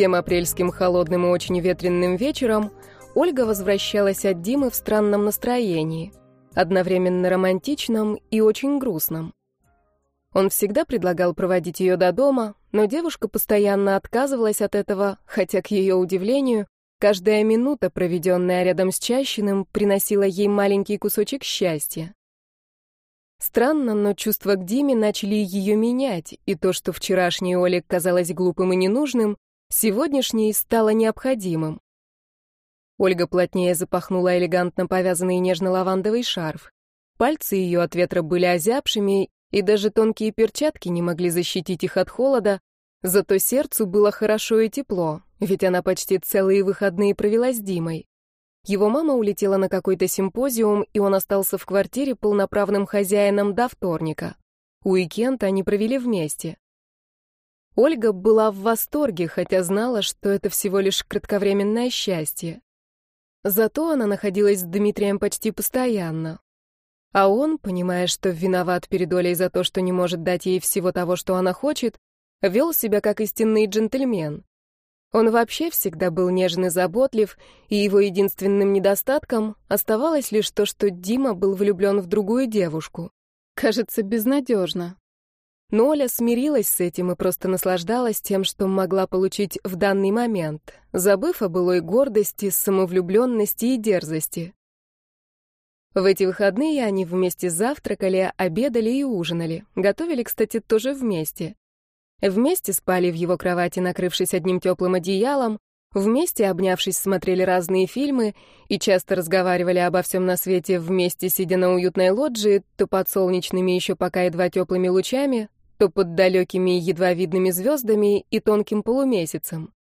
Тем апрельским холодным и очень ветренным вечером Ольга возвращалась от Димы в странном настроении, одновременно романтичном и очень грустном. Он всегда предлагал проводить ее до дома, но девушка постоянно отказывалась от этого, хотя, к ее удивлению, каждая минута, проведенная рядом с Чащиным, приносила ей маленький кусочек счастья. Странно, но чувства к Диме начали ее менять, и то, что вчерашний Олег казалось глупым и ненужным, сегодняшний стало необходимым. Ольга плотнее запахнула элегантно повязанный нежно-лавандовый шарф. Пальцы ее от ветра были озябшими, и даже тонкие перчатки не могли защитить их от холода, зато сердцу было хорошо и тепло, ведь она почти целые выходные провела с Димой. Его мама улетела на какой-то симпозиум, и он остался в квартире полноправным хозяином до вторника. Уикенд они провели вместе. Ольга была в восторге, хотя знала, что это всего лишь кратковременное счастье. Зато она находилась с Дмитрием почти постоянно. А он, понимая, что виноват перед Олей за то, что не может дать ей всего того, что она хочет, вел себя как истинный джентльмен. Он вообще всегда был нежен и заботлив, и его единственным недостатком оставалось лишь то, что Дима был влюблен в другую девушку. Кажется, безнадежно. Но Оля смирилась с этим и просто наслаждалась тем, что могла получить в данный момент, забыв о былой гордости, самовлюбленности и дерзости. В эти выходные они вместе завтракали, обедали и ужинали. Готовили, кстати, тоже вместе. Вместе спали в его кровати, накрывшись одним теплым одеялом, вместе, обнявшись, смотрели разные фильмы и часто разговаривали обо всем на свете вместе, сидя на уютной лоджии, то под солнечными еще пока едва теплыми лучами, то под далекими едва видными звездами и тонким полумесяцем.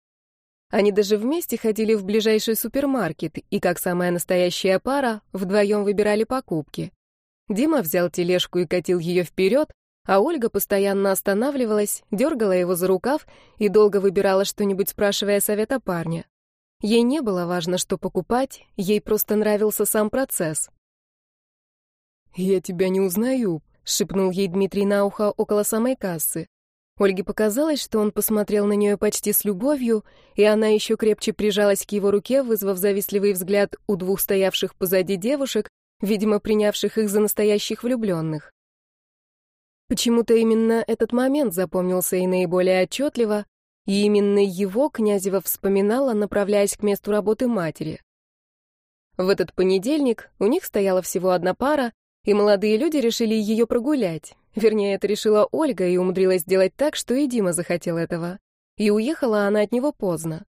Они даже вместе ходили в ближайший супермаркет и, как самая настоящая пара, вдвоем выбирали покупки. Дима взял тележку и катил ее вперед, а Ольга постоянно останавливалась, дергала его за рукав и долго выбирала что-нибудь, спрашивая совета парня. Ей не было важно, что покупать, ей просто нравился сам процесс. «Я тебя не узнаю», — шепнул ей Дмитрий на ухо около самой кассы. Ольге показалось, что он посмотрел на нее почти с любовью, и она еще крепче прижалась к его руке, вызвав завистливый взгляд у двух стоявших позади девушек, видимо, принявших их за настоящих влюбленных. Почему-то именно этот момент запомнился и наиболее отчетливо, и именно его Князева вспоминала, направляясь к месту работы матери. В этот понедельник у них стояла всего одна пара, и молодые люди решили ее прогулять. Вернее, это решила Ольга и умудрилась сделать так, что и Дима захотел этого. И уехала она от него поздно.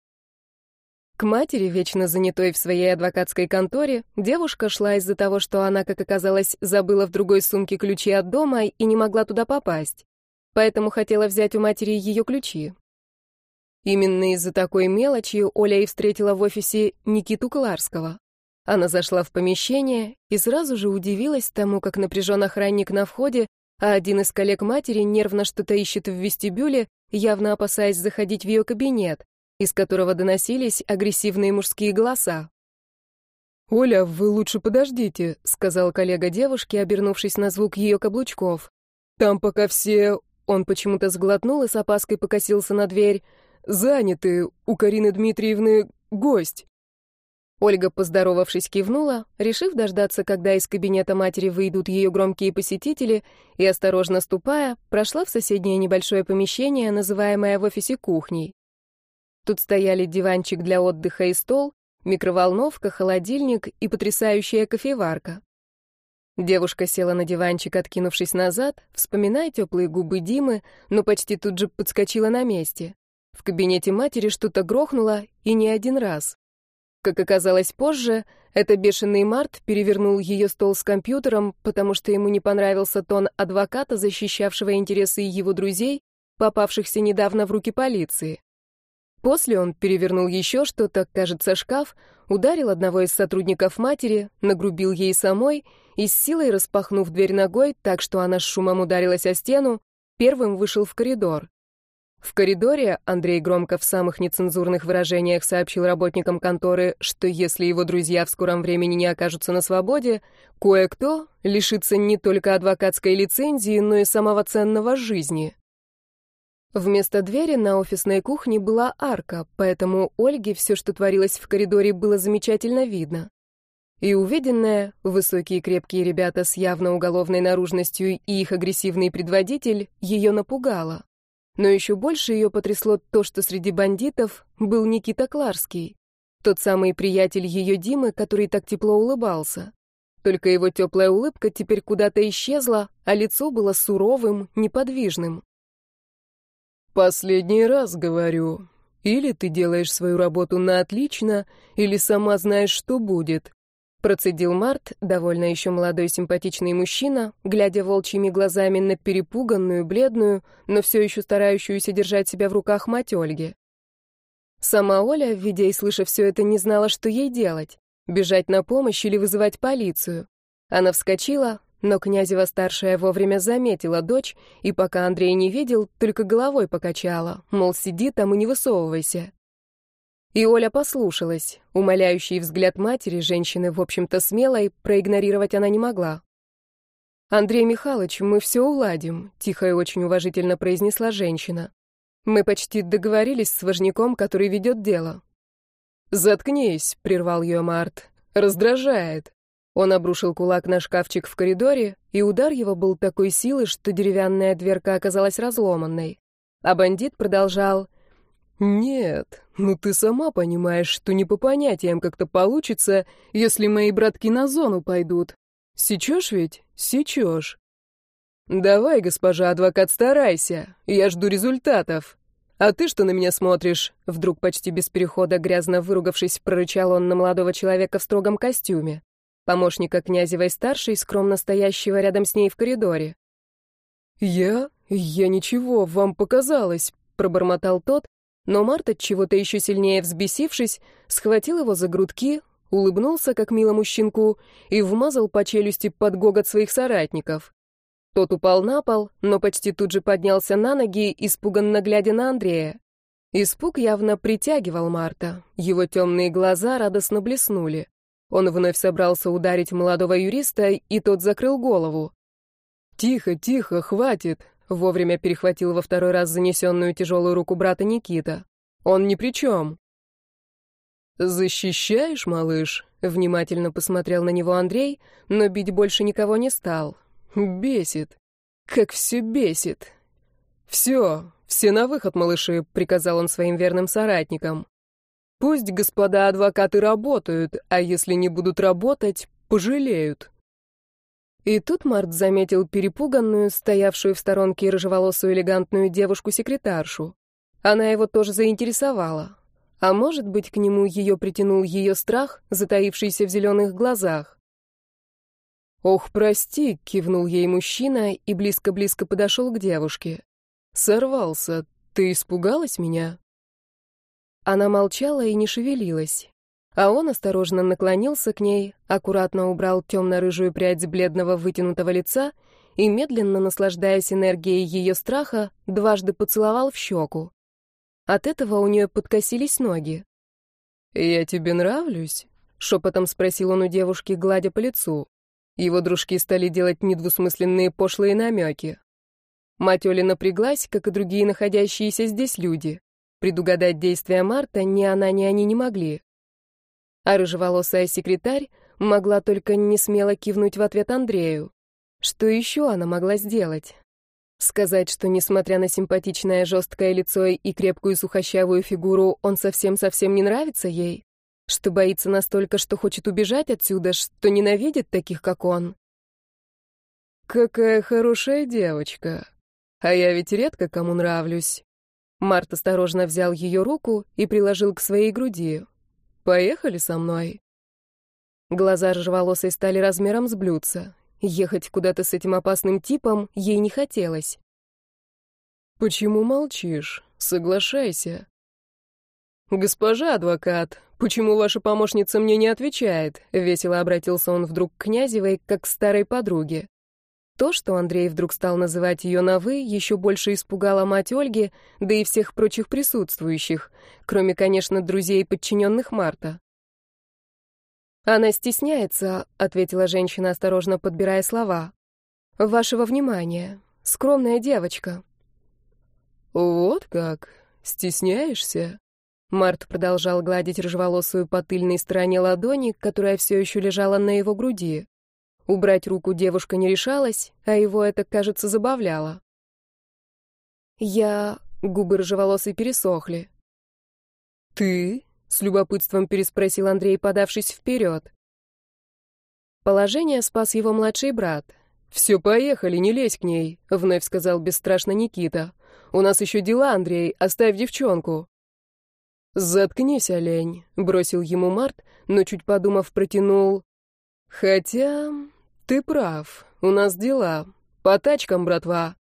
К матери, вечно занятой в своей адвокатской конторе, девушка шла из-за того, что она, как оказалось, забыла в другой сумке ключи от дома и не могла туда попасть. Поэтому хотела взять у матери ее ключи. Именно из-за такой мелочи Оля и встретила в офисе Никиту Кларского. Она зашла в помещение и сразу же удивилась тому, как напряжен охранник на входе а один из коллег матери нервно что-то ищет в вестибюле, явно опасаясь заходить в ее кабинет, из которого доносились агрессивные мужские голоса. «Оля, вы лучше подождите», — сказал коллега девушки, обернувшись на звук ее каблучков. «Там пока все...» Он почему-то сглотнул и с опаской покосился на дверь. «Заняты. У Карины Дмитриевны гость». Ольга, поздоровавшись, кивнула, решив дождаться, когда из кабинета матери выйдут ее громкие посетители, и, осторожно ступая, прошла в соседнее небольшое помещение, называемое в офисе кухней. Тут стояли диванчик для отдыха и стол, микроволновка, холодильник и потрясающая кофеварка. Девушка села на диванчик, откинувшись назад, вспоминая теплые губы Димы, но почти тут же подскочила на месте. В кабинете матери что-то грохнуло, и не один раз. Как оказалось позже, это бешеный Март перевернул ее стол с компьютером, потому что ему не понравился тон адвоката, защищавшего интересы его друзей, попавшихся недавно в руки полиции. После он перевернул еще что-то, кажется, шкаф, ударил одного из сотрудников матери, нагрубил ей самой и с силой распахнув дверь ногой, так что она с шумом ударилась о стену, первым вышел в коридор. В коридоре Андрей громко в самых нецензурных выражениях сообщил работникам конторы, что если его друзья в скором времени не окажутся на свободе, кое-кто лишится не только адвокатской лицензии, но и самого ценного жизни. Вместо двери на офисной кухне была арка, поэтому Ольге все, что творилось в коридоре, было замечательно видно. И увиденное, высокие крепкие ребята с явно уголовной наружностью и их агрессивный предводитель, ее напугало. Но еще больше ее потрясло то, что среди бандитов был Никита Кларский, тот самый приятель ее Димы, который так тепло улыбался. Только его теплая улыбка теперь куда-то исчезла, а лицо было суровым, неподвижным. Последний раз говорю. Или ты делаешь свою работу на отлично, или сама знаешь, что будет. Процедил Март, довольно еще молодой симпатичный мужчина, глядя волчьими глазами на перепуганную, бледную, но все еще старающуюся держать себя в руках мать Ольги. Сама Оля, видя и слыша все это, не знала, что ей делать — бежать на помощь или вызывать полицию. Она вскочила, но Князева-старшая вовремя заметила дочь, и пока Андрей не видел, только головой покачала, мол, сиди там и не высовывайся. И Оля послушалась. Умоляющий взгляд матери, женщины, в общем-то, смелой, проигнорировать она не могла. «Андрей Михайлович, мы все уладим», — тихо и очень уважительно произнесла женщина. «Мы почти договорились с важняком, который ведет дело». «Заткнись», — прервал ее Март. «Раздражает». Он обрушил кулак на шкафчик в коридоре, и удар его был такой силы, что деревянная дверка оказалась разломанной. А бандит продолжал. «Нет, ну ты сама понимаешь, что не по понятиям как-то получится, если мои братки на зону пойдут. Сечешь ведь? Сечешь. Давай, госпожа адвокат, старайся, я жду результатов. А ты что на меня смотришь?» Вдруг почти без перехода, грязно выругавшись, прорычал он на молодого человека в строгом костюме помощника Князевой-старшей, скромно стоящего рядом с ней в коридоре. «Я? Я ничего, вам показалось», — пробормотал тот, но Март, от чего-то еще сильнее взбесившись, схватил его за грудки, улыбнулся, как милому щенку, и вмазал по челюсти под гогот своих соратников. Тот упал на пол, но почти тут же поднялся на ноги, испуганно глядя на Андрея. Испуг явно притягивал Марта, его темные глаза радостно блеснули. Он вновь собрался ударить молодого юриста, и тот закрыл голову. «Тихо, тихо, хватит!» — вовремя перехватил во второй раз занесенную тяжелую руку брата Никита. «Он ни при чем!» «Защищаешь, малыш?» — внимательно посмотрел на него Андрей, но бить больше никого не стал. «Бесит! Как все бесит!» «Все, все на выход, малыши!» — приказал он своим верным соратникам. Пусть господа адвокаты работают, а если не будут работать, пожалеют. И тут Март заметил перепуганную, стоявшую в сторонке рыжеволосую элегантную девушку-секретаршу. Она его тоже заинтересовала. А может быть, к нему ее притянул ее страх, затаившийся в зеленых глазах. «Ох, прости», — кивнул ей мужчина и близко-близко подошел к девушке. «Сорвался. Ты испугалась меня?» Она молчала и не шевелилась. А он осторожно наклонился к ней, аккуратно убрал темно-рыжую прядь бледного вытянутого лица и, медленно наслаждаясь энергией ее страха, дважды поцеловал в щеку. От этого у нее подкосились ноги. «Я тебе нравлюсь?» — шепотом спросил он у девушки, гладя по лицу. Его дружки стали делать недвусмысленные пошлые намеки. Мать Оли напряглась, как и другие находящиеся здесь люди. Предугадать действия Марта ни она, ни они не могли. А рыжеволосая секретарь могла только не смело кивнуть в ответ Андрею. Что еще она могла сделать? Сказать, что, несмотря на симпатичное жесткое лицо и крепкую сухощавую фигуру, он совсем-совсем не нравится ей? Что боится настолько, что хочет убежать отсюда, что ненавидит таких, как он? «Какая хорошая девочка. А я ведь редко кому нравлюсь», Март осторожно взял ее руку и приложил к своей груди. «Поехали со мной». Глаза рыжеволосой стали размером с блюдца. Ехать куда-то с этим опасным типом ей не хотелось. «Почему молчишь? Соглашайся». «Госпожа адвокат, почему ваша помощница мне не отвечает?» — весело обратился он вдруг к Князевой, как к старой подруге. То, что Андрей вдруг стал называть ее на «вы», еще больше испугало мать Ольги, да и всех прочих присутствующих, кроме, конечно, друзей и подчиненных Марта. «Она стесняется», — ответила женщина, осторожно подбирая слова. «Вашего внимания. Скромная девочка». «Вот как? Стесняешься?» Март продолжал гладить рыжеволосую по тыльной стороне ладони, которая все еще лежала на его груди. Убрать руку девушка не решалась, а его это, кажется, забавляло. «Я...» — губы рыжеволосой пересохли. «Ты?» — с любопытством переспросил Андрей, подавшись вперед. Положение спас его младший брат. «Все, поехали, не лезь к ней», — вновь сказал бесстрашно Никита. «У нас еще дела, Андрей, оставь девчонку». «Заткнись, олень», — бросил ему Март, но, чуть подумав, протянул. «Хотя ты прав, у нас дела. По тачкам, братва.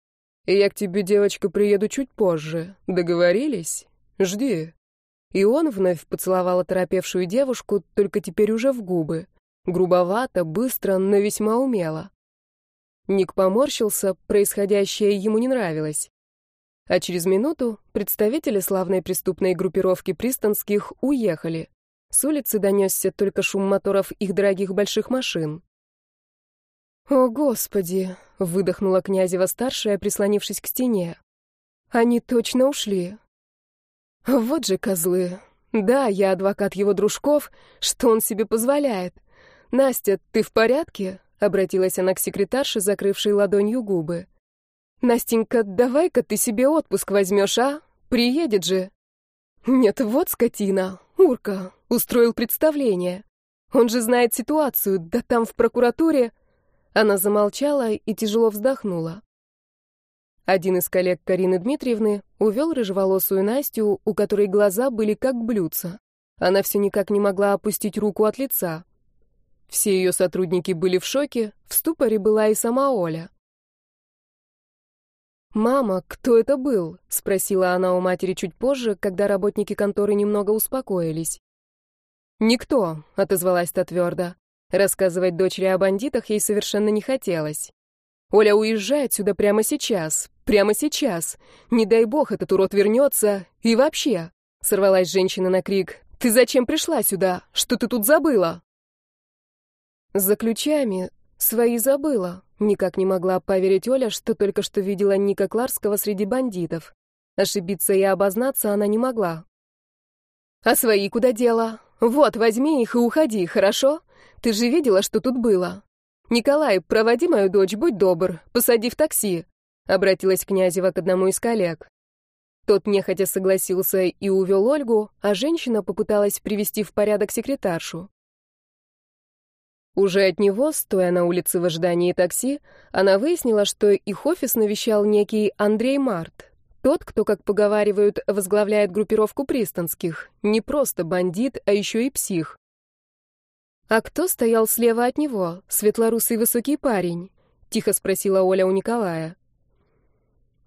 Я к тебе, девочка, приеду чуть позже. Договорились? Жди». И он вновь поцеловал оторопевшую девушку, только теперь уже в губы. Грубовато, быстро, но весьма умело. Ник поморщился, происходящее ему не нравилось. А через минуту представители славной преступной группировки пристанских уехали. С улицы донесся только шум моторов их дорогих больших машин. «О, Господи!» — выдохнула Князева-старшая, прислонившись к стене. «Они точно ушли. Вот же козлы. Да, я адвокат его дружков. Что он себе позволяет? Настя, ты в порядке?» — обратилась она к секретарше, закрывшей ладонью губы. «Настенька, давай-ка ты себе отпуск возьмешь, а? Приедет же». «Нет, вот скотина, Урка, устроил представление. Он же знает ситуацию, да там в прокуратуре...» Она замолчала и тяжело вздохнула. Один из коллег Карины Дмитриевны увел рыжеволосую Настю, у которой глаза были как блюдца. Она все никак не могла опустить руку от лица. Все ее сотрудники были в шоке, в ступоре была и сама Оля. «Мама, кто это был?» — спросила она у матери чуть позже, когда работники конторы немного успокоились. «Никто», — отозвалась та твердо. Рассказывать дочери о бандитах ей совершенно не хотелось. Оля уезжает сюда прямо сейчас, прямо сейчас. Не дай бог этот урод вернется. И вообще, сорвалась женщина на крик. Ты зачем пришла сюда? Что ты тут забыла? За ключами свои забыла. Никак не могла поверить Оля, что только что видела Ника Кларского среди бандитов. Ошибиться и обознаться она не могла. «А свои куда дела? Вот, возьми их и уходи, хорошо? Ты же видела, что тут было. «Николай, проводи мою дочь, будь добр, посади в такси», — обратилась Князева к одному из коллег. Тот нехотя согласился и увел Ольгу, а женщина попыталась привести в порядок секретаршу. Уже от него, стоя на улице в ожидании такси, она выяснила, что их офис навещал некий Андрей Март, тот, кто, как поговаривают, возглавляет группировку пристанских, не просто бандит, а еще и псих. «А кто стоял слева от него? Светлорусый высокий парень?» — тихо спросила Оля у Николая.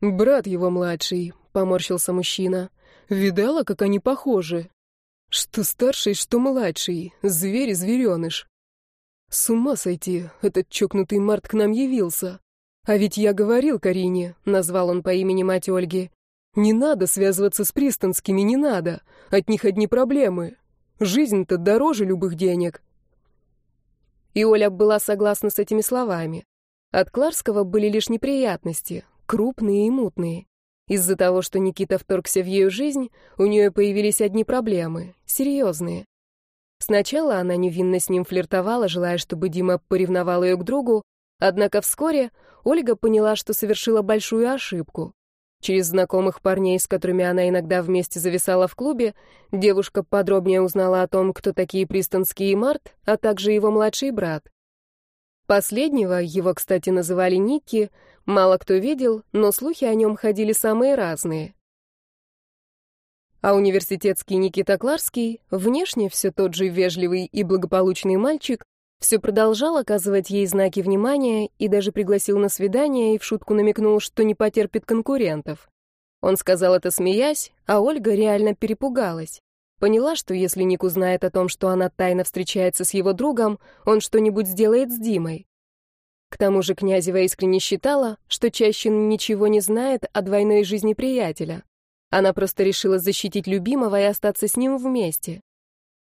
«Брат его младший», — поморщился мужчина. «Видала, как они похожи? Что старший, что младший, зверь и звереныш. С ума сойти, этот чокнутый Март к нам явился. А ведь я говорил Карине, назвал он по имени мать Ольги. Не надо связываться с пристанскими, не надо. От них одни проблемы. Жизнь-то дороже любых денег. И Оля была согласна с этими словами. От Кларского были лишь неприятности, крупные и мутные. Из-за того, что Никита вторгся в ее жизнь, у нее появились одни проблемы, серьезные. Сначала она невинно с ним флиртовала, желая, чтобы Дима поревновал ее к другу, однако вскоре Ольга поняла, что совершила большую ошибку. Через знакомых парней, с которыми она иногда вместе зависала в клубе, девушка подробнее узнала о том, кто такие Пристанский и Март, а также его младший брат. Последнего, его, кстати, называли Никки, мало кто видел, но слухи о нем ходили самые разные. А университетский Никита Кларский, внешне все тот же вежливый и благополучный мальчик, все продолжал оказывать ей знаки внимания и даже пригласил на свидание и в шутку намекнул, что не потерпит конкурентов. Он сказал это смеясь, а Ольга реально перепугалась. Поняла, что если Ник узнает о том, что она тайно встречается с его другом, он что-нибудь сделает с Димой. К тому же Князева искренне считала, что Чащин ничего не знает о двойной жизни приятеля. Она просто решила защитить любимого и остаться с ним вместе.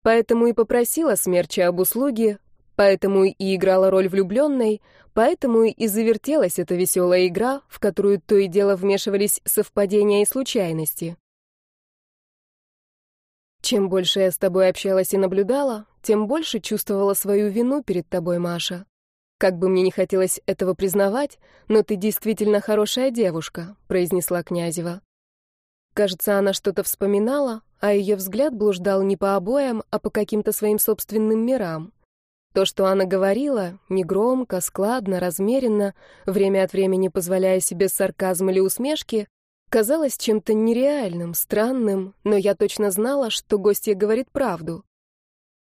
Поэтому и попросила Смерча об услуге, поэтому и играла роль влюбленной, поэтому и завертелась эта веселая игра, в которую то и дело вмешивались совпадения и случайности. Чем больше я с тобой общалась и наблюдала, тем больше чувствовала свою вину перед тобой, Маша. Как бы мне не хотелось этого признавать, но ты действительно хорошая девушка, произнесла Князева. Кажется, она что-то вспоминала, а ее взгляд блуждал не по обоям, а по каким-то своим собственным мирам. То, что она говорила, негромко, складно, размеренно, время от времени позволяя себе сарказм или усмешки, казалось чем-то нереальным, странным, но я точно знала, что гостья говорит правду.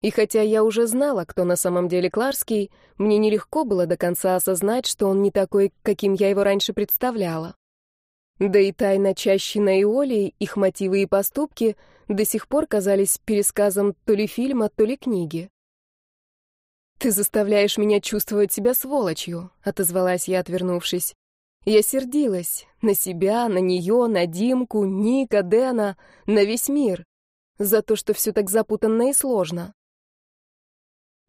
И хотя я уже знала, кто на самом деле Кларский, мне нелегко было до конца осознать, что он не такой, каким я его раньше представляла. Да и тайна Чащина и Оли, их мотивы и поступки до сих пор казались пересказом то ли фильма, то ли книги. «Ты заставляешь меня чувствовать себя сволочью», — отозвалась я, отвернувшись. Я сердилась на себя, на нее, на Димку, Ника, Дэна, на весь мир. За то, что все так запутанно и сложно.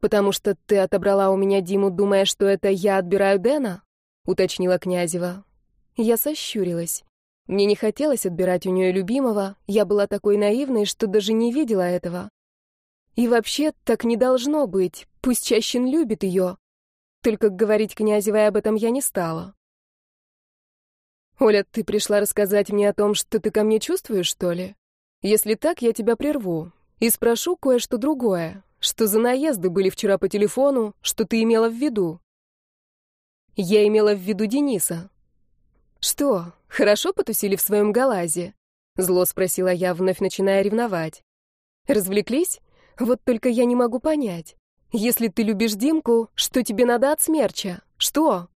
«Потому что ты отобрала у меня Диму, думая, что это я отбираю Дэна?» — уточнила Князева. Я сощурилась. Мне не хотелось отбирать у нее любимого, я была такой наивной, что даже не видела этого. И вообще, так не должно быть, пусть Чащин любит ее. Только говорить Князевой об этом я не стала. «Оля, ты пришла рассказать мне о том, что ты ко мне чувствуешь, что ли? Если так, я тебя прерву и спрошу кое-что другое. Что за наезды были вчера по телефону, что ты имела в виду?» «Я имела в виду Дениса», «Что, хорошо потусили в своем галазе?» — зло спросила я, вновь начиная ревновать. «Развлеклись? Вот только я не могу понять. Если ты любишь Димку, что тебе надо от смерча? Что?»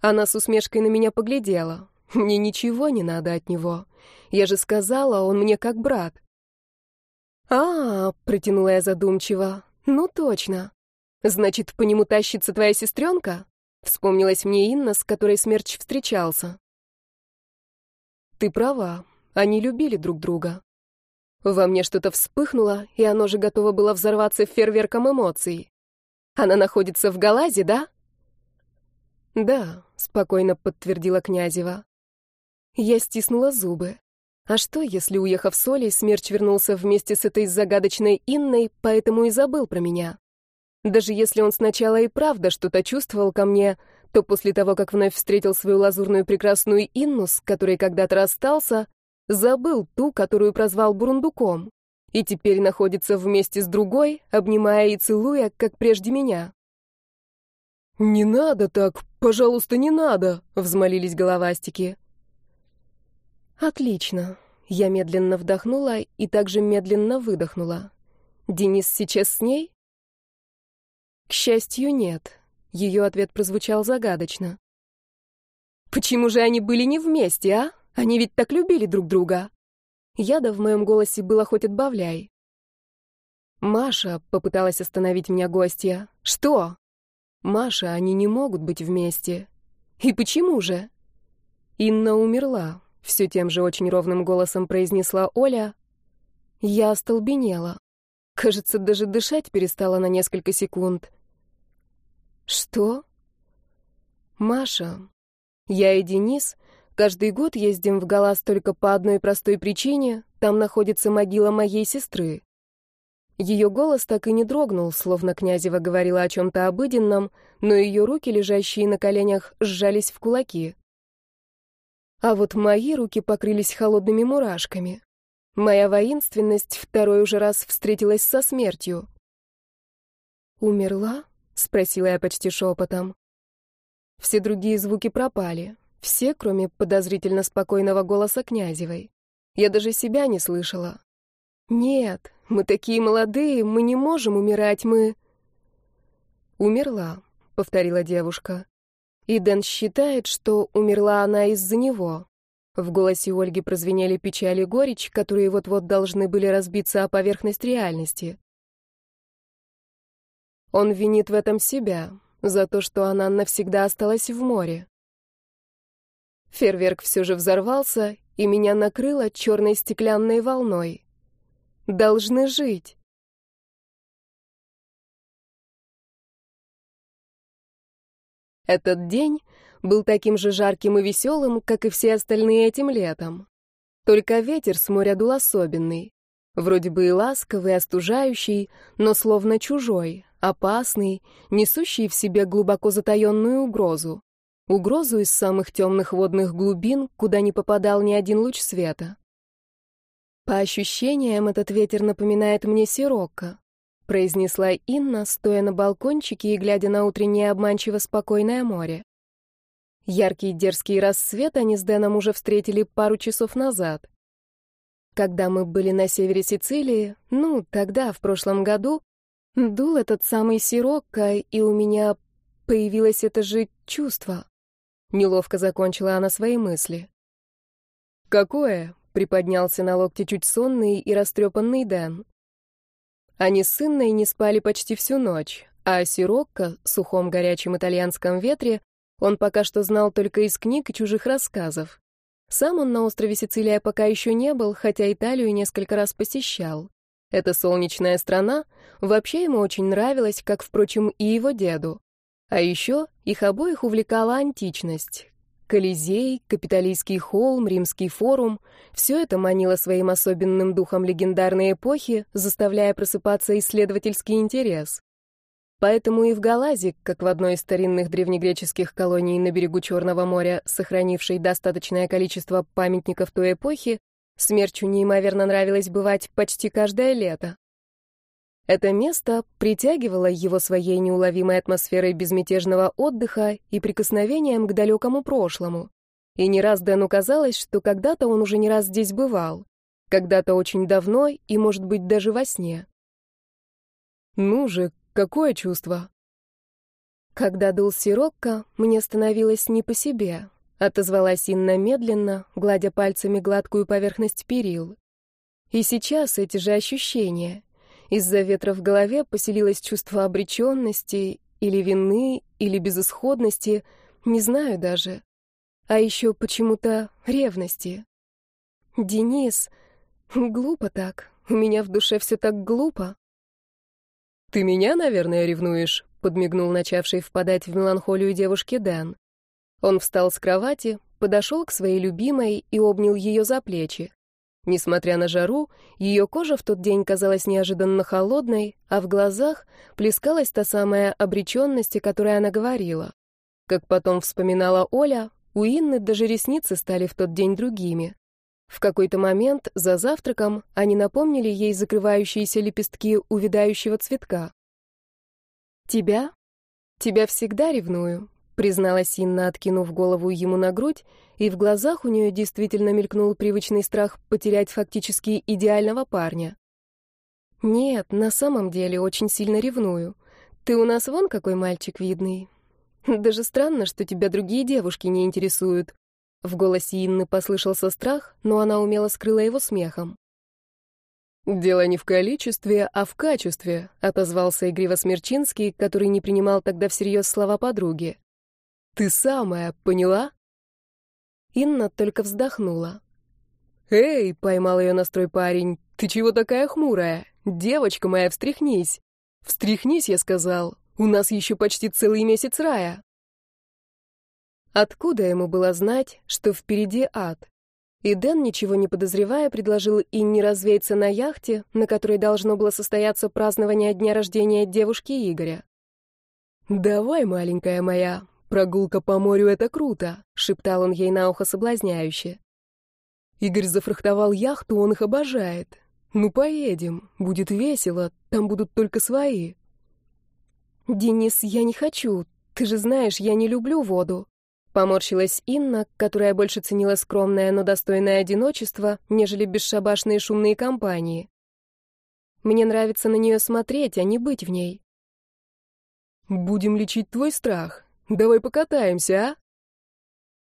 Она с усмешкой на меня поглядела. «Мне ничего не надо от него. Я же сказала, он мне как брат». «А, -а — протянула я задумчиво, — ну точно. Значит, по нему тащится твоя сестренка?» Вспомнилась мне Инна, с которой Смерч встречался. Ты права, они любили друг друга. Во мне что-то вспыхнуло, и оно же готово было взорваться фейерверком эмоций. Она находится в Галазе, да? Да, спокойно подтвердила Князева. Я стиснула зубы. А что, если, уехав с Олей, Смерч вернулся вместе с этой загадочной Инной, поэтому и забыл про меня? Даже если он сначала и правда что-то чувствовал ко мне, то после того, как вновь встретил свою лазурную прекрасную Инну, с которой когда-то расстался, забыл ту, которую прозвал Бурундуком, и теперь находится вместе с другой, обнимая и целуя, как прежде меня. «Не надо так, пожалуйста, не надо!» — взмолились головастики. «Отлично». Я медленно вдохнула и также медленно выдохнула. «Денис сейчас с ней?» К счастью, нет. Ее ответ прозвучал загадочно. Почему же они были не вместе, а? Они ведь так любили друг друга. Яда в моем голосе было хоть отбавляй. Маша попыталась остановить меня гостья. Что? Маша, они не могут быть вместе. И почему же? Инна умерла, все тем же очень ровным голосом произнесла Оля. Я остолбенела. Кажется, даже дышать перестала на несколько секунд. Что? Маша, я и Денис каждый год ездим в Галас только по одной простой причине, там находится могила моей сестры. Ее голос так и не дрогнул, словно Князева говорила о чем-то обыденном, но ее руки, лежащие на коленях, сжались в кулаки. А вот мои руки покрылись холодными мурашками. Моя воинственность второй уже раз встретилась со смертью. Умерла? спросила я почти шепотом. Все другие звуки пропали, все, кроме подозрительно спокойного голоса Князевой. Я даже себя не слышала. Нет, мы такие молодые, мы не можем умирать, мы Умерла, повторила девушка. И Дэн считает, что умерла она из-за него. В голосе Ольги прозвенели печаль и горечь, которые вот-вот должны были разбиться о поверхность реальности. Он винит в этом себя, за то, что она навсегда осталась в море. Фейерверк все же взорвался, и меня накрыло черной стеклянной волной. Должны жить. Этот день был таким же жарким и веселым, как и все остальные этим летом. Только ветер с моря дул особенный. Вроде бы и ласковый, остужающий, но словно чужой, опасный, несущий в себе глубоко затаенную угрозу. Угрозу из самых темных водных глубин, куда не попадал ни один луч света. По ощущениям, этот ветер напоминает мне сирокко, произнесла Инна, стоя на балкончике и глядя на утреннее обманчиво спокойное море. Яркий дерзкий рассвет они с Дэном уже встретили пару часов назад. Когда мы были на севере Сицилии, ну, тогда, в прошлом году, дул этот самый сирокко, и у меня появилось это же чувство. Неловко закончила она свои мысли. «Какое?» — приподнялся на локте чуть сонный и растрепанный Дэн. Они с Инной не спали почти всю ночь, а Сирокко, сухом горячем итальянском ветре, он пока что знал только из книг и чужих рассказов. Сам он на острове Сицилия пока еще не был, хотя Италию несколько раз посещал. Эта солнечная страна вообще ему очень нравилась, как, впрочем, и его деду. А еще их обоих увлекала античность. Колизей, Капитолийский холм, Римский форум — все это манило своим особенным духом легендарной эпохи, заставляя просыпаться исследовательский интерес. Поэтому и в Галазе, как в одной из старинных древнегреческих колоний на берегу Черного моря, сохранившей достаточное количество памятников той эпохи, смерчу неимоверно нравилось бывать почти каждое лето. Это место притягивало его своей неуловимой атмосферой безмятежного отдыха и прикосновением к далекому прошлому. И не раз Дэну казалось, что когда-то он уже не раз здесь бывал. Когда-то очень давно и, может быть, даже во сне. «Ну же, какое чувство?» Когда дул сирокко, мне становилось не по себе. Отозвалась Инна медленно, гладя пальцами гладкую поверхность перил. И сейчас эти же ощущения. Из-за ветра в голове поселилось чувство обреченности или вины, или безысходности, не знаю даже. А еще почему-то ревности. Денис, глупо так, у меня в душе все так глупо. «Ты меня, наверное, ревнуешь?» — подмигнул начавший впадать в меланхолию девушке Дэн. Он встал с кровати, подошел к своей любимой и обнял ее за плечи. Несмотря на жару, ее кожа в тот день казалась неожиданно холодной, а в глазах плескалась та самая обреченность, о которой она говорила. Как потом вспоминала Оля, у Инны даже ресницы стали в тот день другими. В какой-то момент за завтраком они напомнили ей закрывающиеся лепестки увядающего цветка. «Тебя? Тебя всегда ревную», призналась Инна, откинув голову ему на грудь, и в глазах у нее действительно мелькнул привычный страх потерять фактически идеального парня. «Нет, на самом деле очень сильно ревную. Ты у нас вон какой мальчик видный. Даже странно, что тебя другие девушки не интересуют». В голосе Инны послышался страх, но она умело скрыла его смехом. «Дело не в количестве, а в качестве», — отозвался игриво Смерчинский, который не принимал тогда всерьез слова подруги. Ты самая, поняла?» Инна только вздохнула. «Эй!» — поймал ее настрой парень. «Ты чего такая хмурая? Девочка моя, встряхнись!» «Встряхнись!» — я сказал. «У нас еще почти целый месяц рая!» Откуда ему было знать, что впереди ад? И Дэн, ничего не подозревая, предложил Инне развеяться на яхте, на которой должно было состояться празднование дня рождения девушки Игоря. «Давай, маленькая моя, «Прогулка по морю — это круто», — шептал он ей на ухо соблазняюще. Игорь зафрахтовал яхту, он их обожает. «Ну, поедем, будет весело, там будут только свои». «Денис, я не хочу, ты же знаешь, я не люблю воду», — поморщилась Инна, которая больше ценила скромное, но достойное одиночество, нежели бесшабашные шумные компании. «Мне нравится на нее смотреть, а не быть в ней». «Будем лечить твой страх», Давай покатаемся, а?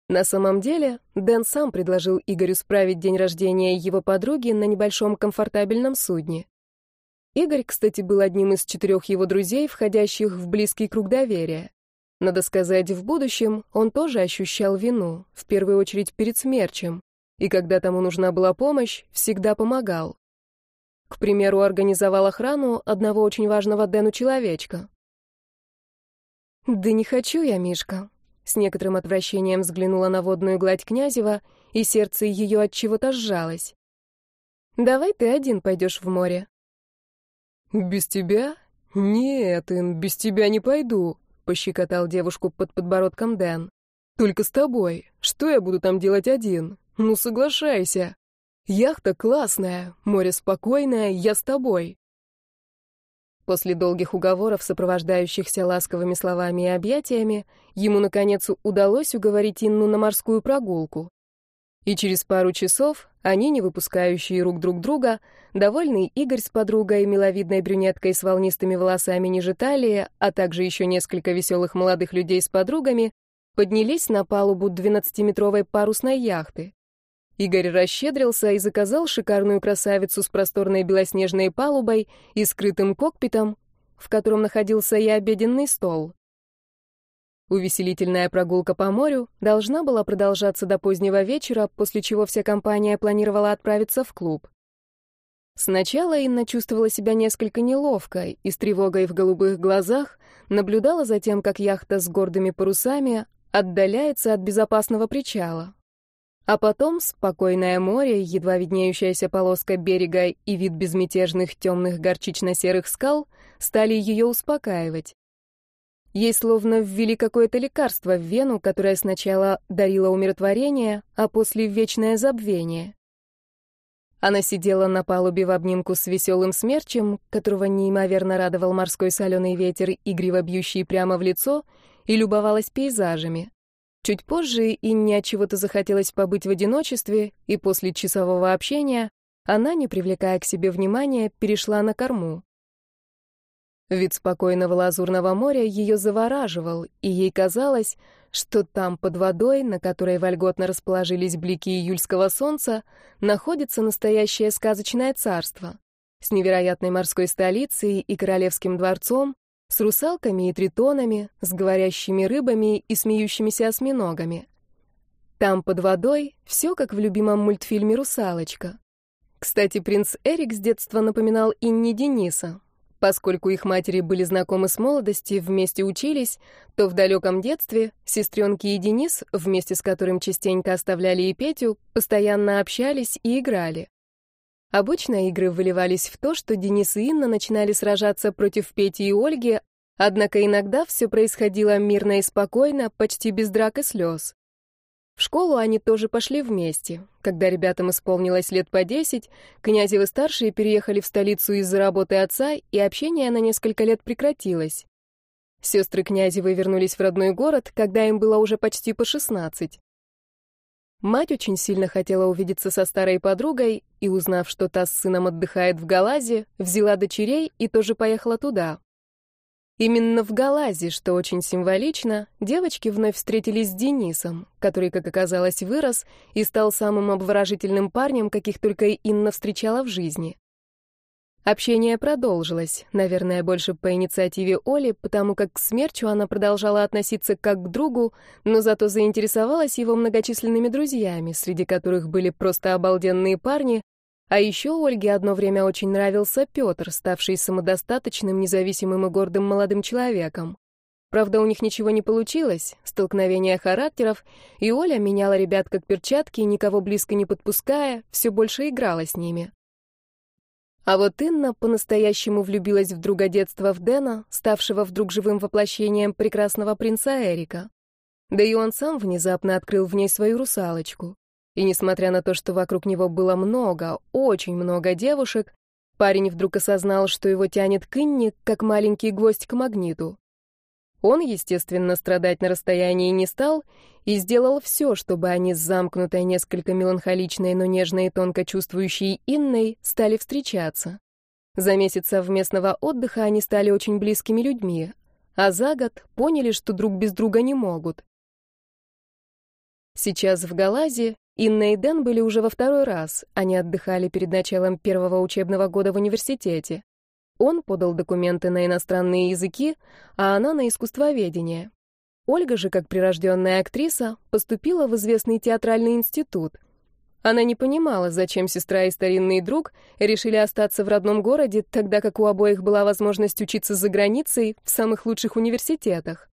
На самом деле, Дэн сам предложил Игорю справить день рождения его подруги на небольшом комфортабельном судне. Игорь, кстати, был одним из четырех его друзей, входящих в близкий круг доверия. Надо сказать, в будущем он тоже ощущал вину, в первую очередь перед смерчем, и когда тому нужна была помощь, всегда помогал. К примеру, организовал охрану одного очень важного Дэну человечка. «Да не хочу я, Мишка», с некоторым отвращением взглянула на водную гладь Князева, и сердце ее от чего-то сжалось. «Давай ты один пойдешь в море». «Без тебя? Нет, Ин, без тебя не пойду», — пощекотал девушку под подбородком Дэн. «Только с тобой. Что я буду там делать один? Ну, соглашайся. Яхта классная, море спокойное, я с тобой». После долгих уговоров, сопровождающихся ласковыми словами и объятиями, ему, наконец, удалось уговорить Инну на морскую прогулку. И через пару часов они, не выпускающие рук друг друга, довольный Игорь с подругой, миловидной брюнеткой с волнистыми волосами ниже талии, а также еще несколько веселых молодых людей с подругами, поднялись на палубу 12-метровой парусной яхты. Игорь расщедрился и заказал шикарную красавицу с просторной белоснежной палубой и скрытым кокпитом, в котором находился и обеденный стол. Увеселительная прогулка по морю должна была продолжаться до позднего вечера, после чего вся компания планировала отправиться в клуб. Сначала Инна чувствовала себя несколько неловко и с тревогой в голубых глазах наблюдала за тем, как яхта с гордыми парусами отдаляется от безопасного причала. А потом спокойное море, едва виднеющаяся полоска берега и вид безмятежных темных горчично-серых скал стали ее успокаивать. Ей словно ввели какое-то лекарство в вену, которое сначала дарило умиротворение, а после — вечное забвение. Она сидела на палубе в обнимку с веселым смерчем, которого неимоверно радовал морской соленый ветер, игриво бьющий прямо в лицо, и любовалась пейзажами. Чуть позже Инне от чего-то захотелось побыть в одиночестве, и после часового общения она, не привлекая к себе внимания, перешла на корму. Вид спокойного лазурного моря ее завораживал, и ей казалось, что там под водой, на которой вольготно расположились блики июльского солнца, находится настоящее сказочное царство с невероятной морской столицей и королевским дворцом, с русалками и тритонами, с говорящими рыбами и смеющимися осьминогами. Там под водой все как в любимом мультфильме «Русалочка». Кстати, принц Эрик с детства напоминал Инне Дениса. Поскольку их матери были знакомы с молодости, вместе учились, то в далеком детстве сестренки и Денис, вместе с которым частенько оставляли и Петю, постоянно общались и играли. Обычно игры выливались в то, что Денис и Инна начинали сражаться против Пети и Ольги, однако иногда все происходило мирно и спокойно, почти без драк и слез. В школу они тоже пошли вместе. Когда ребятам исполнилось лет по десять, Князевы-старшие переехали в столицу из-за работы отца, и общение на несколько лет прекратилось. Сестры Князевы вернулись в родной город, когда им было уже почти по шестнадцать. Мать очень сильно хотела увидеться со старой подругой и, узнав, что та с сыном отдыхает в Галазе, взяла дочерей и тоже поехала туда. Именно в Галазе, что очень символично, девочки вновь встретились с Денисом, который, как оказалось, вырос и стал самым обворожительным парнем, каких только Инна встречала в жизни. Общение продолжилось, наверное, больше по инициативе Оли, потому как к Смерчу она продолжала относиться как к другу, но зато заинтересовалась его многочисленными друзьями, среди которых были просто обалденные парни, а еще Ольге одно время очень нравился Петр, ставший самодостаточным, независимым и гордым молодым человеком. Правда, у них ничего не получилось, столкновение характеров, и Оля меняла ребят как перчатки, никого близко не подпуская, все больше играла с ними. А вот Инна по-настоящему влюбилась в друга детства в Дэна, ставшего вдруг живым воплощением прекрасного принца Эрика. Да и он сам внезапно открыл в ней свою русалочку. И несмотря на то, что вокруг него было много, очень много девушек, парень вдруг осознал, что его тянет к Инне, как маленький гвоздь к магниту. Он, естественно, страдать на расстоянии не стал и сделал все, чтобы они с замкнутой, несколько меланхоличной, но нежной и тонко чувствующей Инной стали встречаться. За месяц совместного отдыха они стали очень близкими людьми, а за год поняли, что друг без друга не могут. Сейчас в Галазе Инна и Дэн были уже во второй раз, они отдыхали перед началом первого учебного года в университете. Он подал документы на иностранные языки, а она на искусствоведение. Ольга же, как прирожденная актриса, поступила в известный театральный институт. Она не понимала, зачем сестра и старинный друг решили остаться в родном городе, тогда как у обоих была возможность учиться за границей в самых лучших университетах.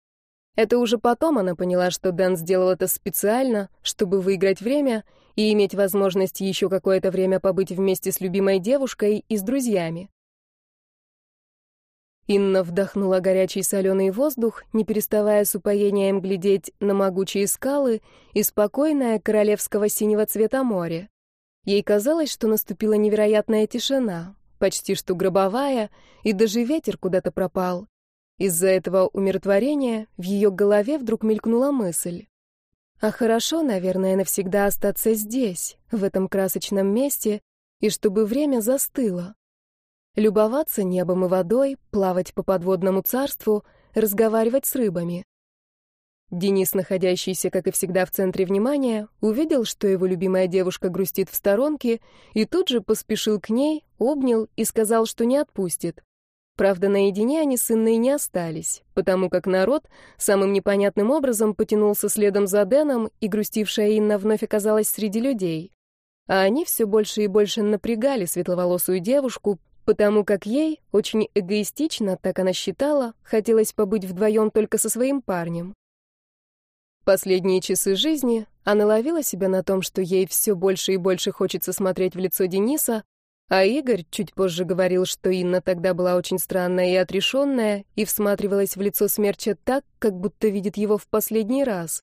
Это уже потом она поняла, что Дэн сделал это специально, чтобы выиграть время и иметь возможность еще какое-то время побыть вместе с любимой девушкой и с друзьями. Инна вдохнула горячий соленый воздух, не переставая с упоением глядеть на могучие скалы и спокойное королевского синего цвета море. Ей казалось, что наступила невероятная тишина, почти что гробовая, и даже ветер куда-то пропал. Из-за этого умиротворения в ее голове вдруг мелькнула мысль. А хорошо, наверное, навсегда остаться здесь, в этом красочном месте, и чтобы время застыло. Любоваться небом и водой, плавать по подводному царству, разговаривать с рыбами. Денис, находящийся, как и всегда, в центре внимания, увидел, что его любимая девушка грустит в сторонке, и тут же поспешил к ней, обнял и сказал, что не отпустит. Правда, наедине они с Инной не остались, потому как народ самым непонятным образом потянулся следом за Дэном, и грустившая Инна вновь оказалась среди людей. А они все больше и больше напрягали светловолосую девушку, потому как ей, очень эгоистично, так она считала, хотелось побыть вдвоем только со своим парнем. Последние часы жизни она ловила себя на том, что ей все больше и больше хочется смотреть в лицо Дениса, а Игорь чуть позже говорил, что Инна тогда была очень странная и отрешенная и всматривалась в лицо смерча так, как будто видит его в последний раз.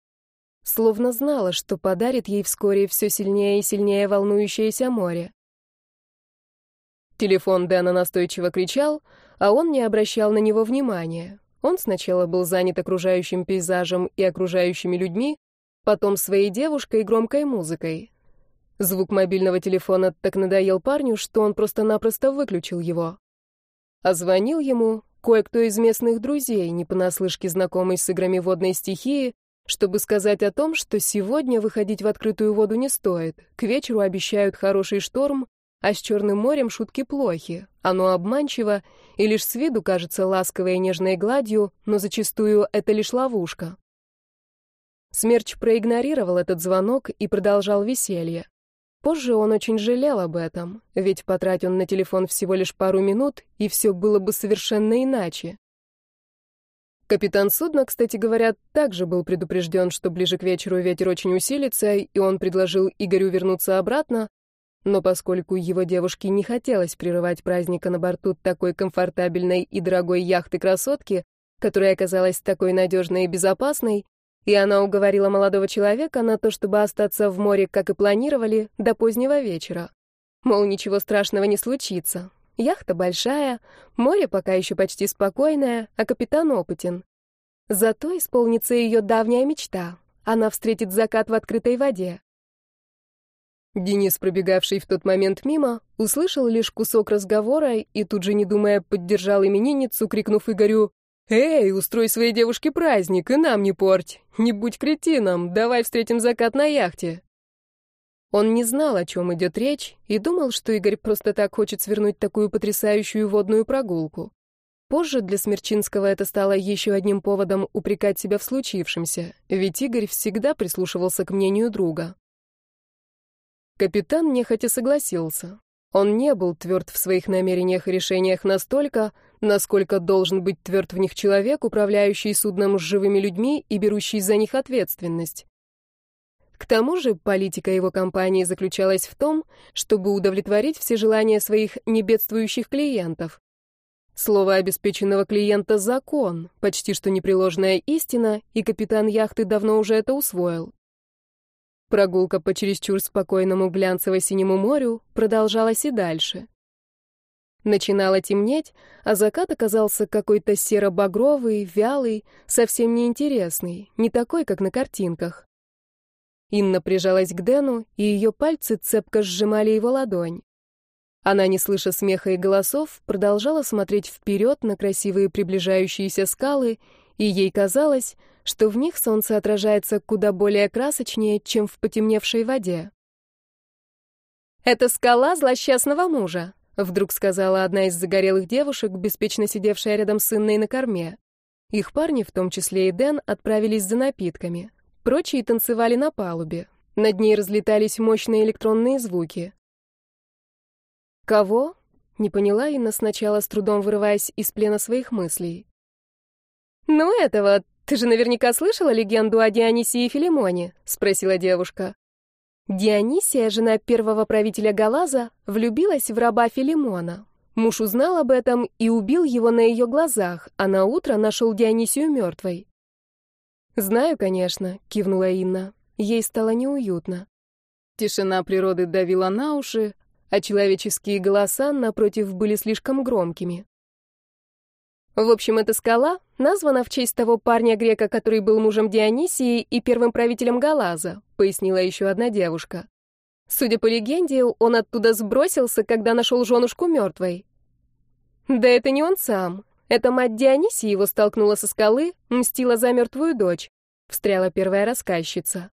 Словно знала, что подарит ей вскоре все сильнее и сильнее волнующееся море. Телефон Дэна настойчиво кричал, а он не обращал на него внимания. Он сначала был занят окружающим пейзажем и окружающими людьми, потом своей девушкой и громкой музыкой. Звук мобильного телефона так надоел парню, что он просто-напросто выключил его. А звонил ему кое-кто из местных друзей, не понаслышке знакомый с играми водной стихии, чтобы сказать о том, что сегодня выходить в открытую воду не стоит. К вечеру обещают хороший шторм, а с Черным морем шутки плохи. Оно обманчиво и лишь с виду кажется ласковой и нежной гладью, но зачастую это лишь ловушка. Смерч проигнорировал этот звонок и продолжал веселье. Позже он очень жалел об этом, ведь потратил на телефон всего лишь пару минут, и все было бы совершенно иначе. Капитан судна, кстати говоря, также был предупрежден, что ближе к вечеру ветер очень усилится, и он предложил Игорю вернуться обратно, но поскольку его девушке не хотелось прерывать праздника на борту такой комфортабельной и дорогой яхты-красотки, которая оказалась такой надежной и безопасной, и она уговорила молодого человека на то, чтобы остаться в море, как и планировали, до позднего вечера. Мол, ничего страшного не случится. Яхта большая, море пока еще почти спокойное, а капитан опытен. Зато исполнится ее давняя мечта. Она встретит закат в открытой воде. Денис, пробегавший в тот момент мимо, услышал лишь кусок разговора и тут же, не думая, поддержал именинницу, крикнув Игорю «Эй, устрой своей девушке праздник и нам не порть! Не будь кретином, давай встретим закат на яхте!» Он не знал, о чем идет речь, и думал, что Игорь просто так хочет свернуть такую потрясающую водную прогулку. Позже для Смерчинского это стало еще одним поводом упрекать себя в случившемся, ведь Игорь всегда прислушивался к мнению друга. Капитан нехотя согласился. Он не был тверд в своих намерениях и решениях настолько, насколько должен быть тверд в них человек, управляющий судном с живыми людьми и берущий за них ответственность. К тому же политика его компании заключалась в том, чтобы удовлетворить все желания своих небедствующих клиентов. Слово обеспеченного клиента — закон, почти что непреложная истина, и капитан яхты давно уже это усвоил. Прогулка по чересчур спокойному глянцево-синему морю продолжалась и дальше. Начинало темнеть, а закат оказался какой-то серо-багровый, вялый, совсем неинтересный, не такой, как на картинках. Инна прижалась к Дэну, и ее пальцы цепко сжимали его ладонь. Она, не слыша смеха и голосов, продолжала смотреть вперед на красивые приближающиеся скалы, и ей казалось, что в них солнце отражается куда более красочнее, чем в потемневшей воде. «Это скала злосчастного мужа», Вдруг сказала одна из загорелых девушек, беспечно сидевшая рядом с Инной на корме. Их парни, в том числе и Дэн, отправились за напитками. Прочие танцевали на палубе. Над ней разлетались мощные электронные звуки. «Кого?» — не поняла Инна сначала, с трудом вырываясь из плена своих мыслей. «Ну этого, Ты же наверняка слышала легенду о Дионисии и Филимоне?» — спросила девушка. Дионисия, жена первого правителя Галаза, влюбилась в раба Филимона. Муж узнал об этом и убил его на ее глазах, а на утро нашел Дионисию мертвой. «Знаю, конечно», — кивнула Инна. Ей стало неуютно. Тишина природы давила на уши, а человеческие голоса, напротив, были слишком громкими. В общем, эта скала названа в честь того парня-грека, который был мужем Дионисии и первым правителем Галаза, пояснила еще одна девушка. Судя по легенде, он оттуда сбросился, когда нашел женушку мертвой. Да это не он сам. Это мать Дионисии его столкнула со скалы, мстила за мертвую дочь, встряла первая рассказчица.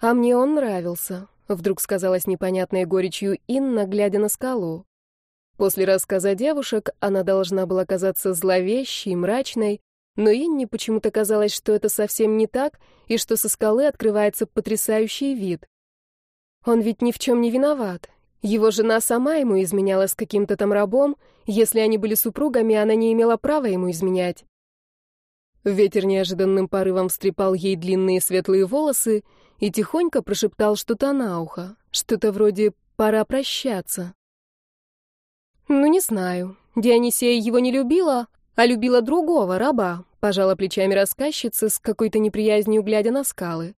А мне он нравился, вдруг сказала с непонятной горечью Инна, глядя на скалу. После рассказа девушек она должна была казаться зловещей, мрачной, но Инне почему-то казалось, что это совсем не так, и что со скалы открывается потрясающий вид. Он ведь ни в чем не виноват. Его жена сама ему изменяла с каким-то там рабом, если они были супругами, она не имела права ему изменять. Ветер неожиданным порывом встрепал ей длинные светлые волосы и тихонько прошептал что-то на ухо, что-то вроде «пора прощаться». «Ну, не знаю. Дионисия его не любила, а любила другого, раба», пожала плечами рассказчица с какой-то неприязнью, глядя на скалы.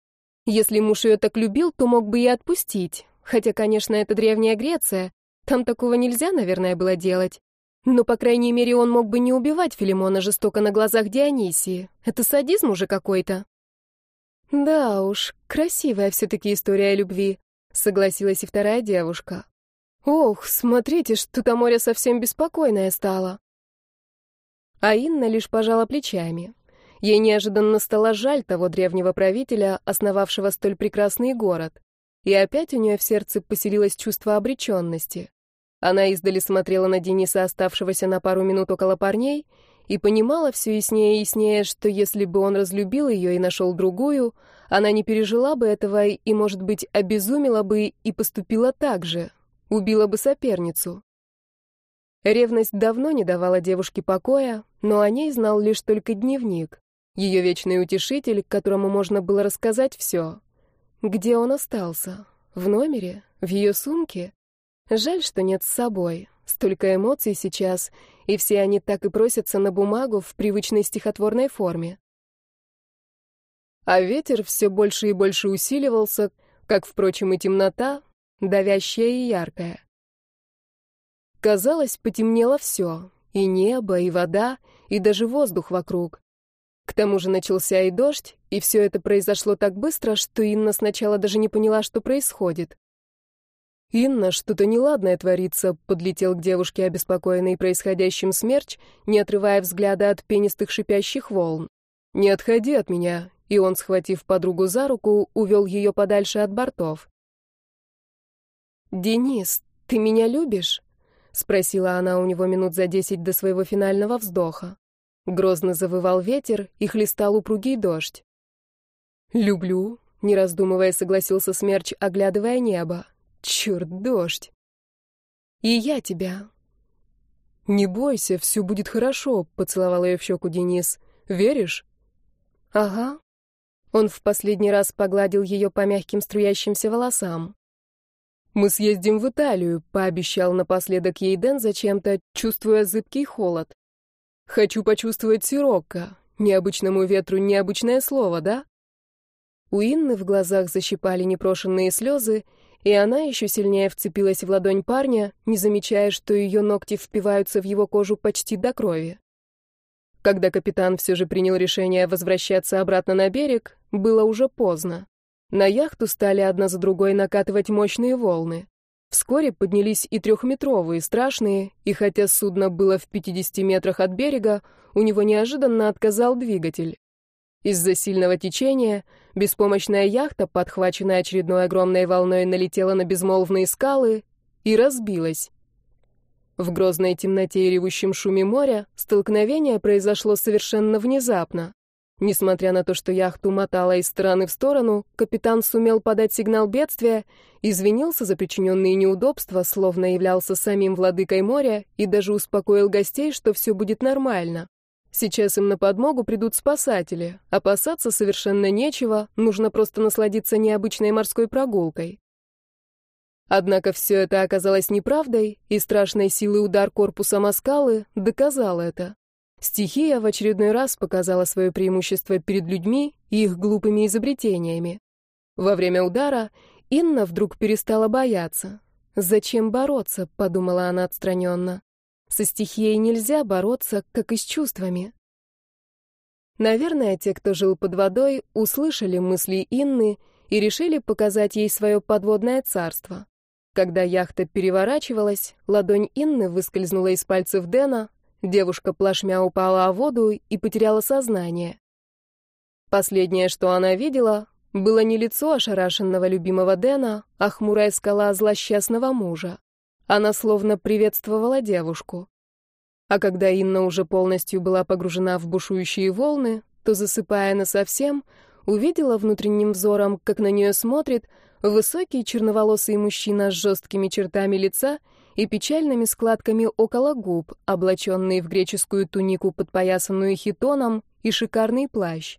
«Если муж ее так любил, то мог бы и отпустить. Хотя, конечно, это Древняя Греция. Там такого нельзя, наверное, было делать. Но, по крайней мере, он мог бы не убивать Филимона жестоко на глазах Дионисии. Это садизм уже какой-то». «Да уж, красивая все-таки история любви», — согласилась и вторая девушка. Ох, смотрите, что-то море совсем беспокойное стало. А Инна лишь пожала плечами. Ей неожиданно стало жаль того древнего правителя, основавшего столь прекрасный город. И опять у нее в сердце поселилось чувство обреченности. Она издали смотрела на Дениса, оставшегося на пару минут около парней, и понимала все яснее и яснее, что если бы он разлюбил ее и нашел другую, она не пережила бы этого и, может быть, обезумела бы и поступила так же, Убила бы соперницу. Ревность давно не давала девушке покоя, но о ней знал лишь только дневник. Ее вечный утешитель, которому можно было рассказать все. Где он остался? В номере? В ее сумке? Жаль, что нет с собой. Столько эмоций сейчас, и все они так и просятся на бумагу в привычной стихотворной форме. А ветер все больше и больше усиливался, как, впрочем, и темнота, давящая и яркая. Казалось, потемнело все — и небо, и вода, и даже воздух вокруг. К тому же начался и дождь, и все это произошло так быстро, что Инна сначала даже не поняла, что происходит. «Инна, что-то неладное творится», — подлетел к девушке, обеспокоенный происходящим смерч, не отрывая взгляда от пенистых шипящих волн. «Не отходи от меня», — и он, схватив подругу за руку, увел ее подальше от бортов. «Денис, ты меня любишь?» — спросила она у него минут за десять до своего финального вздоха. Грозно завывал ветер и хлестал упругий дождь. «Люблю», — не раздумывая согласился Смерч, оглядывая небо. «Черт, дождь!» «И я тебя». «Не бойся, все будет хорошо», — поцеловал ее в щеку Денис. «Веришь?» «Ага». Он в последний раз погладил ее по мягким струящимся волосам. «Мы съездим в Италию», — пообещал напоследок ей Дэн зачем-то, чувствуя зыбкий холод. «Хочу почувствовать сирокко. Необычному ветру необычное слово, да?» У Инны в глазах защипали непрошенные слезы, и она еще сильнее вцепилась в ладонь парня, не замечая, что ее ногти впиваются в его кожу почти до крови. Когда капитан все же принял решение возвращаться обратно на берег, было уже поздно. На яхту стали одна за другой накатывать мощные волны. Вскоре поднялись и трехметровые, страшные, и хотя судно было в 50 метрах от берега, у него неожиданно отказал двигатель. Из-за сильного течения беспомощная яхта, подхваченная очередной огромной волной, налетела на безмолвные скалы и разбилась. В грозной темноте и ревущем шуме моря столкновение произошло совершенно внезапно. Несмотря на то, что яхту мотала из стороны в сторону, капитан сумел подать сигнал бедствия, извинился за причиненные неудобства, словно являлся самим владыкой моря, и даже успокоил гостей, что все будет нормально. Сейчас им на подмогу придут спасатели. Опасаться совершенно нечего, нужно просто насладиться необычной морской прогулкой. Однако все это оказалось неправдой, и страшной силы удар корпуса Маскалы доказал это. Стихия в очередной раз показала свое преимущество перед людьми и их глупыми изобретениями. Во время удара Инна вдруг перестала бояться. «Зачем бороться?» — подумала она отстраненно. «Со стихией нельзя бороться, как и с чувствами». Наверное, те, кто жил под водой, услышали мысли Инны и решили показать ей свое подводное царство. Когда яхта переворачивалась, ладонь Инны выскользнула из пальцев Дэна, девушка плашмя упала о воду и потеряла сознание. Последнее, что она видела, было не лицо ошарашенного любимого Дэна, а хмурая скала злосчастного мужа. Она словно приветствовала девушку. А когда Инна уже полностью была погружена в бушующие волны, то, засыпая насовсем, увидела внутренним взором, как на нее смотрит Высокий черноволосый мужчина с жесткими чертами лица и печальными складками около губ, облаченный в греческую тунику, подпоясанную хитоном, и шикарный плащ.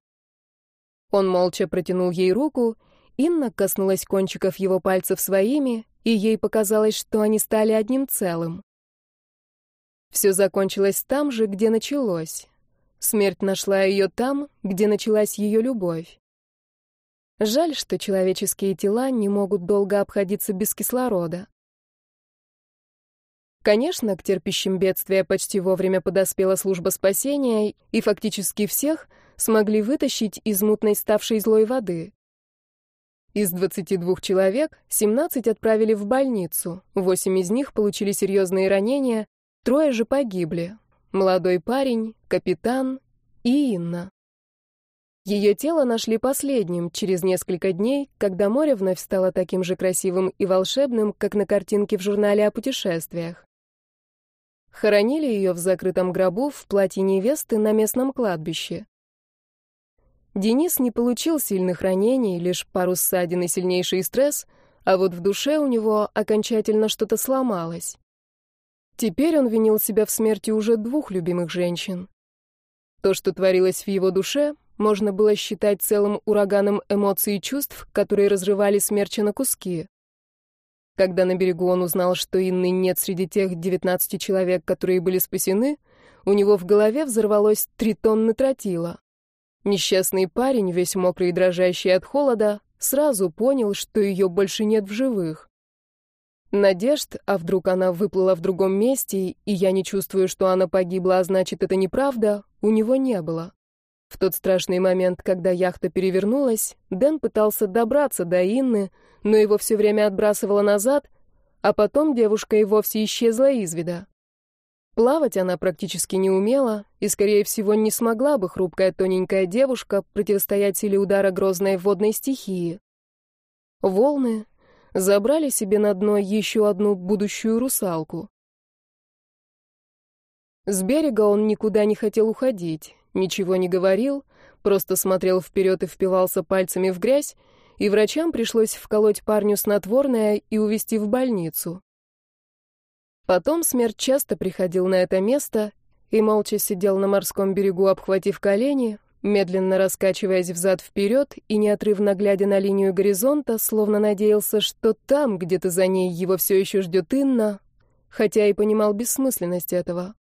Он молча протянул ей руку, Инна коснулась кончиков его пальцев своими, и ей показалось, что они стали одним целым. Все закончилось там же, где началось. Смерть нашла ее там, где началась ее любовь. Жаль, что человеческие тела не могут долго обходиться без кислорода. Конечно, к терпящим бедствия почти вовремя подоспела служба спасения, и фактически всех смогли вытащить из мутной ставшей злой воды. Из 22 человек 17 отправили в больницу, 8 из них получили серьезные ранения, трое же погибли. Молодой парень, капитан и Инна. Ее тело нашли последним, через несколько дней, когда море вновь стало таким же красивым и волшебным, как на картинке в журнале о путешествиях. Хоронили ее в закрытом гробу в платье невесты на местном кладбище. Денис не получил сильных ранений, лишь пару ссадин и сильнейший стресс, а вот в душе у него окончательно что-то сломалось. Теперь он винил себя в смерти уже двух любимых женщин. То, что творилось в его душе, можно было считать целым ураганом эмоций и чувств, которые разрывали смерча на куски. Когда на берегу он узнал, что Инны нет среди тех 19 человек, которые были спасены, у него в голове взорвалось три тонны тротила. Несчастный парень, весь мокрый и дрожащий от холода, сразу понял, что ее больше нет в живых. Надежд, а вдруг она выплыла в другом месте, и я не чувствую, что она погибла, а значит, это неправда, у него не было. В тот страшный момент, когда яхта перевернулась, Дэн пытался добраться до Инны, но его все время отбрасывало назад, а потом девушка и вовсе исчезла из вида. Плавать она практически не умела, и, скорее всего, не смогла бы хрупкая тоненькая девушка противостоять силе удара грозной водной стихии. Волны забрали себе на дно еще одну будущую русалку. С берега он никуда не хотел уходить ничего не говорил, просто смотрел вперед и впивался пальцами в грязь, и врачам пришлось вколоть парню снотворное и увезти в больницу. Потом смерть часто приходил на это место и молча сидел на морском берегу, обхватив колени, медленно раскачиваясь взад-вперед и неотрывно глядя на линию горизонта, словно надеялся, что там, где-то за ней, его все еще ждет Инна, хотя и понимал бессмысленность этого.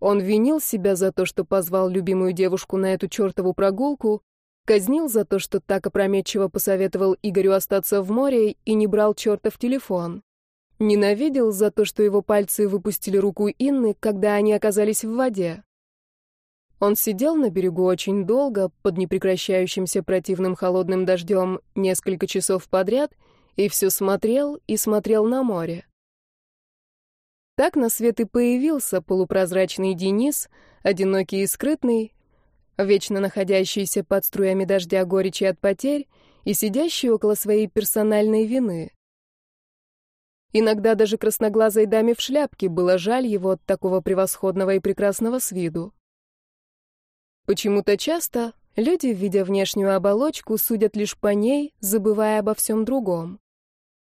Он винил себя за то, что позвал любимую девушку на эту чертову прогулку, казнил за то, что так опрометчиво посоветовал Игорю остаться в море и не брал чертов телефон. Ненавидел за то, что его пальцы выпустили руку Инны, когда они оказались в воде. Он сидел на берегу очень долго, под непрекращающимся противным холодным дождем, несколько часов подряд, и все смотрел и смотрел на море. Так на свет и появился полупрозрачный Денис, одинокий и скрытный, вечно находящийся под струями дождя горечи от потерь и сидящий около своей персональной вины. Иногда даже красноглазой даме в шляпке было жаль его от такого превосходного и прекрасного с виду. Почему-то часто люди, видя внешнюю оболочку, судят лишь по ней, забывая обо всем другом.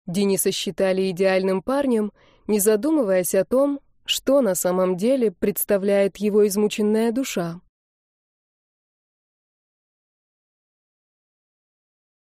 Дениса считали идеальным парнем, не задумываясь о том, Что на самом деле представляет его измученная душа?